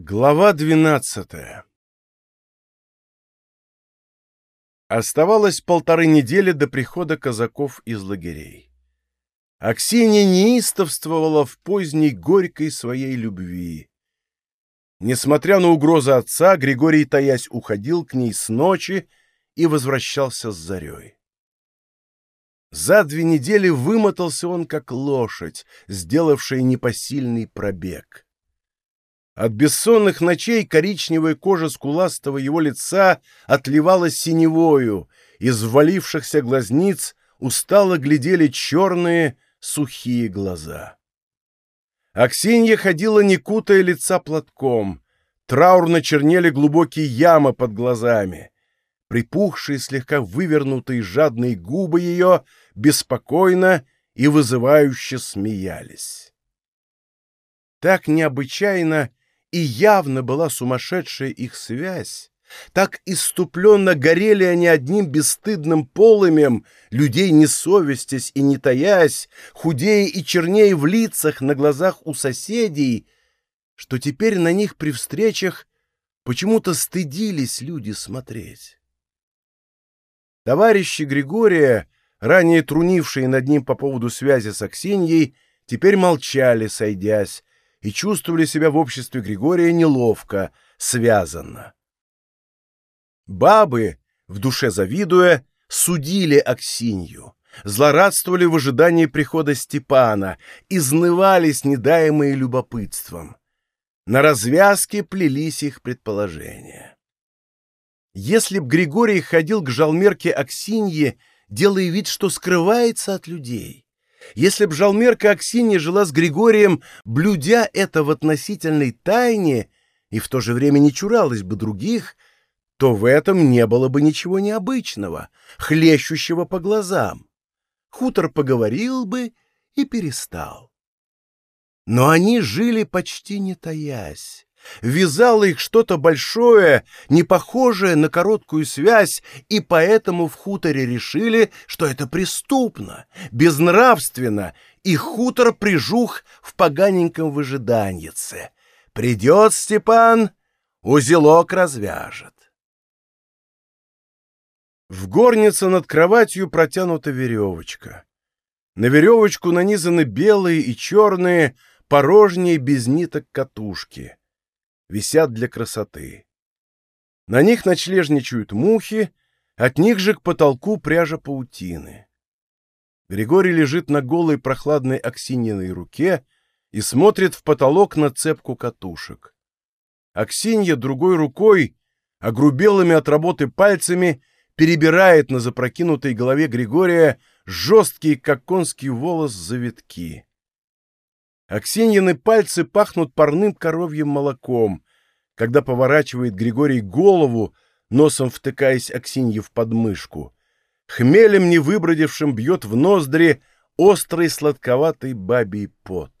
Глава двенадцатая Оставалось полторы недели до прихода казаков из лагерей. Аксинья неистовствовала в поздней горькой своей любви. Несмотря на угрозы отца, Григорий, таясь, уходил к ней с ночи и возвращался с зарей. За две недели вымотался он, как лошадь, сделавшая непосильный пробег. От бессонных ночей коричневая кожа скуластого его лица отливала синевою, из ввалившихся глазниц устало глядели черные сухие глаза. Аксинья ходила не кутая лица платком, траурно чернели глубокие ямы под глазами. Припухшие, слегка вывернутые жадные губы ее беспокойно и вызывающе смеялись. Так необычайно и явно была сумасшедшая их связь, так иступленно горели они одним бесстыдным полымем, людей не совестясь и не таясь, худее и чернее в лицах на глазах у соседей, что теперь на них при встречах почему-то стыдились люди смотреть. Товарищи Григория, ранее трунившие над ним по поводу связи с Аксиньей, теперь молчали, сойдясь, и чувствовали себя в обществе Григория неловко, связанно. Бабы, в душе завидуя, судили Аксинью, злорадствовали в ожидании прихода Степана, изнывались недаемые любопытством. На развязке плелись их предположения. Если б Григорий ходил к жалмерке Аксинье, делая вид, что скрывается от людей, если б жалмерка Аксинья жила с Григорием, блюдя это в относительной тайне, и в то же время не чуралась бы других, то в этом не было бы ничего необычного, хлещущего по глазам. Хутор поговорил бы и перестал. Но они жили почти не таясь. Вязало их что-то большое, не похожее на короткую связь, и поэтому в хуторе решили, что это преступно, безнравственно, и хутор прижух в поганеньком выжиданьице. Придет Степан, узелок развяжет. В горнице над кроватью протянута веревочка. На веревочку нанизаны белые и черные, порожние без ниток катушки висят для красоты. На них ночлежничают мухи, от них же к потолку пряжа паутины. Григорий лежит на голой прохладной Аксиньиной руке и смотрит в потолок на цепку катушек. Аксинья другой рукой, огрубелыми от работы пальцами, перебирает на запрокинутой голове Григория жесткие, как конский волос, завитки. Аксиньины пальцы пахнут парным коровьим молоком. Когда поворачивает Григорий голову, носом втыкаясь Аксинье в подмышку, хмелем невыбродившим бьет в ноздри острый сладковатый бабий пот.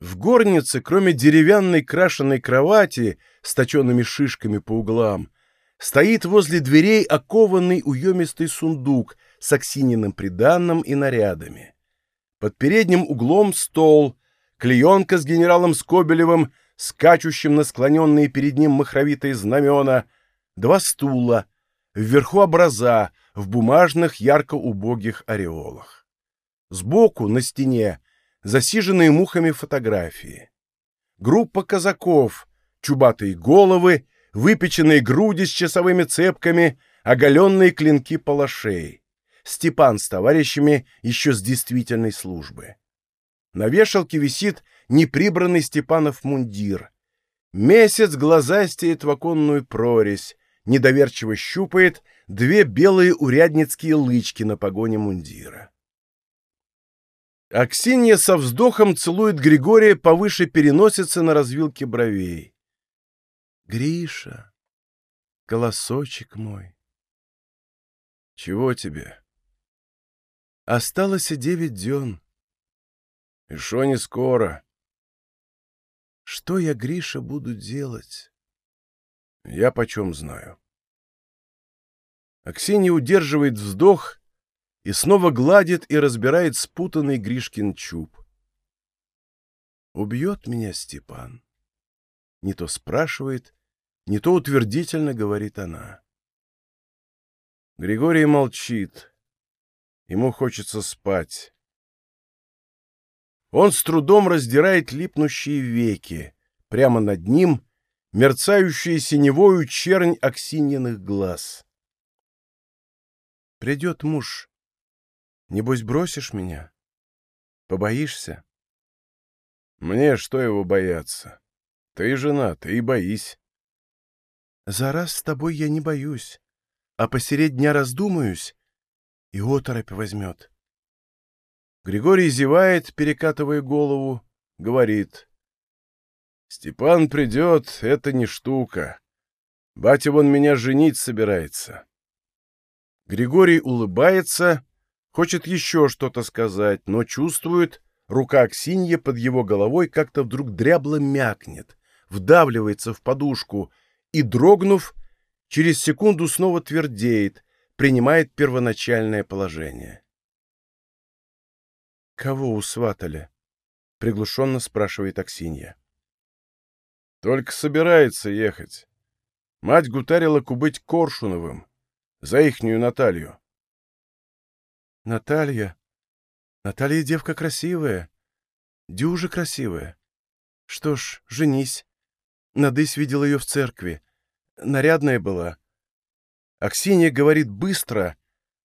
В горнице, кроме деревянной крашеной кровати с точенными шишками по углам, стоит возле дверей окованный уемистый сундук с Аксининым приданным и нарядами. Под передним углом стол, клеенка с генералом Скобелевым, скачущим на склоненные перед ним махровитые знамена, два стула, вверху образа в бумажных ярко-убогих ореолах. Сбоку, на стене, засиженные мухами фотографии. Группа казаков, чубатые головы, выпеченные груди с часовыми цепками, оголенные клинки палашей. Степан с товарищами еще с действительной службы. На вешалке висит неприбранный Степанов мундир. Месяц глазастеет в оконную прорезь, недоверчиво щупает две белые урядницкие лычки на погоне мундира. Аксинья со вздохом целует Григория повыше переносицы на развилке бровей. «Гриша, колосочек мой!» «Чего тебе?» Осталось девять дён. И шо не скоро? Что я, Гриша, буду делать? Я почем знаю. Аксинья удерживает вздох и снова гладит и разбирает спутанный Гришкин чуб. Убьет меня Степан. Не то спрашивает, не то утвердительно говорит она. Григорий молчит. Ему хочется спать. Он с трудом раздирает липнущие веки. Прямо над ним мерцающая синевою чернь Аксиньиных глаз. Придет муж. Небось, бросишь меня? Побоишься? Мне что его бояться? Ты жена, ты и боись. За раз с тобой я не боюсь, а посередь дня раздумаюсь, и оторопь возьмет. Григорий зевает, перекатывая голову, говорит. Степан придет, это не штука. Батя вон меня женить собирается. Григорий улыбается, хочет еще что-то сказать, но чувствует, рука Аксинья под его головой как-то вдруг дрябло мякнет, вдавливается в подушку и, дрогнув, через секунду снова твердеет, принимает первоначальное положение. «Кого усватали?» — приглушенно спрашивает Аксинья. «Только собирается ехать. Мать гутарила кубыть Коршуновым за ихнюю Наталью». «Наталья? Наталья девка красивая, дюжа красивая. Что ж, женись. Надысь видел ее в церкви. Нарядная была». Аксинья говорит быстро,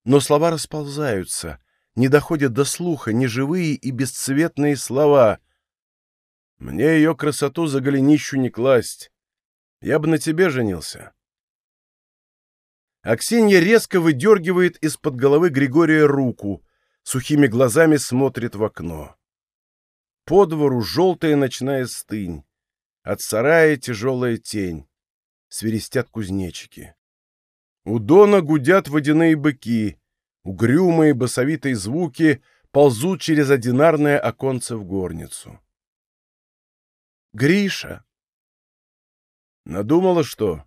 но слова расползаются — не доходят до слуха ни живые и бесцветные слова. Мне ее красоту за голенищу не класть. Я бы на тебе женился. Аксинья резко выдергивает из-под головы Григория руку, сухими глазами смотрит в окно. По двору желтая ночная стынь, от сарая тяжелая тень, свиристят кузнечики. У дона гудят водяные быки, Угрюмые басовитые звуки ползут через одинарное оконце в горницу. «Гриша!» Надумала, что?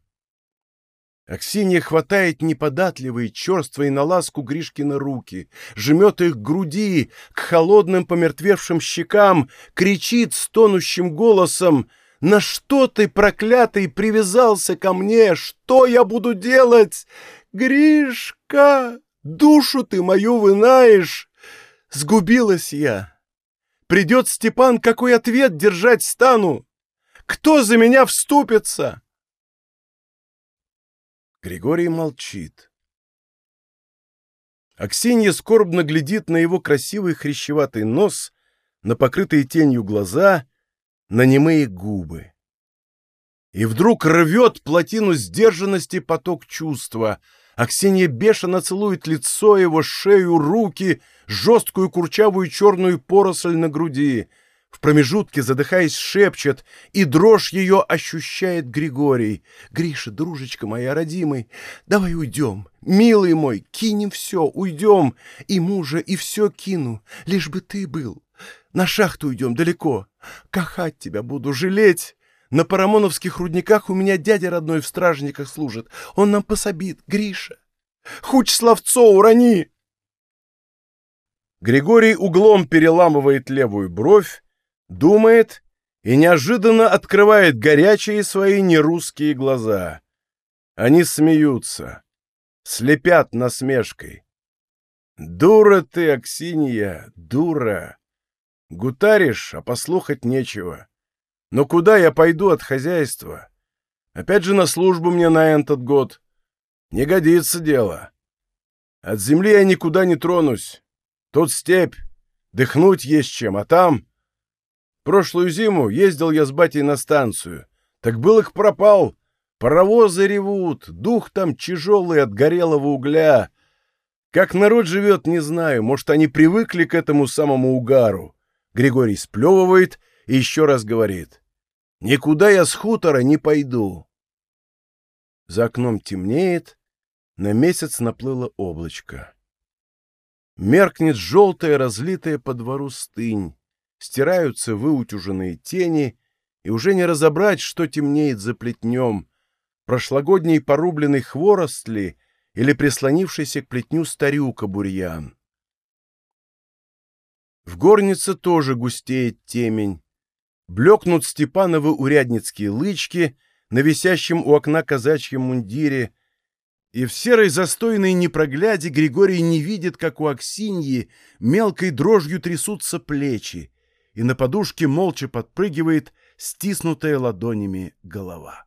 Аксинья хватает неподатливые, черствые на ласку Гришкина руки, жмет их к груди, к холодным помертвевшим щекам, кричит стонущим голосом «На что ты, проклятый, привязался ко мне? Что я буду делать? Гришка!» Душу ты мою вынаешь! Сгубилась я! Придет Степан, какой ответ держать стану? Кто за меня вступится?» Григорий молчит. Аксинья скорбно глядит на его красивый хрящеватый нос, на покрытые тенью глаза, на немые губы. И вдруг рвет плотину сдержанности поток чувства — Аксинья бешено целует лицо его, шею, руки, жесткую курчавую черную поросль на груди. В промежутке, задыхаясь, шепчет, и дрожь ее ощущает Григорий. «Гриша, дружечка моя, родимый, давай уйдем, милый мой, кинем все, уйдем, и мужа, и все кину, лишь бы ты был. На шахту уйдем далеко, кахать тебя буду, жалеть». На Парамоновских рудниках у меня дядя родной в стражниках служит. Он нам пособит, Гриша. Хуч словцо урони!» Григорий углом переламывает левую бровь, думает и неожиданно открывает горячие свои нерусские глаза. Они смеются, слепят насмешкой. «Дура ты, Аксинья, дура! Гутаришь, а послухать нечего. Но куда я пойду от хозяйства? Опять же на службу мне на этот год. Не годится дело. От земли я никуда не тронусь. Тут степь, дыхнуть есть чем, а там... Прошлую зиму ездил я с батей на станцию. Так был их пропал. Паровозы ревут, дух там тяжелый от горелого угля. Как народ живет, не знаю. Может, они привыкли к этому самому угару. Григорий сплевывает и еще раз говорит. Никуда я с хутора не пойду. За окном темнеет, на месяц наплыло облачко. Меркнет желтая, разлитая по двору стынь, стираются выутюженные тени, и уже не разобрать, что темнеет за плетнем, прошлогодний порубленный хворост ли или прислонившийся к плетню старюка бурьян. В горнице тоже густеет темень, Блекнут Степановы урядницкие лычки на висящем у окна казачьем мундире, и в серой застойной непрогляде Григорий не видит, как у Аксиньи мелкой дрожью трясутся плечи, и на подушке молча подпрыгивает стиснутая ладонями голова.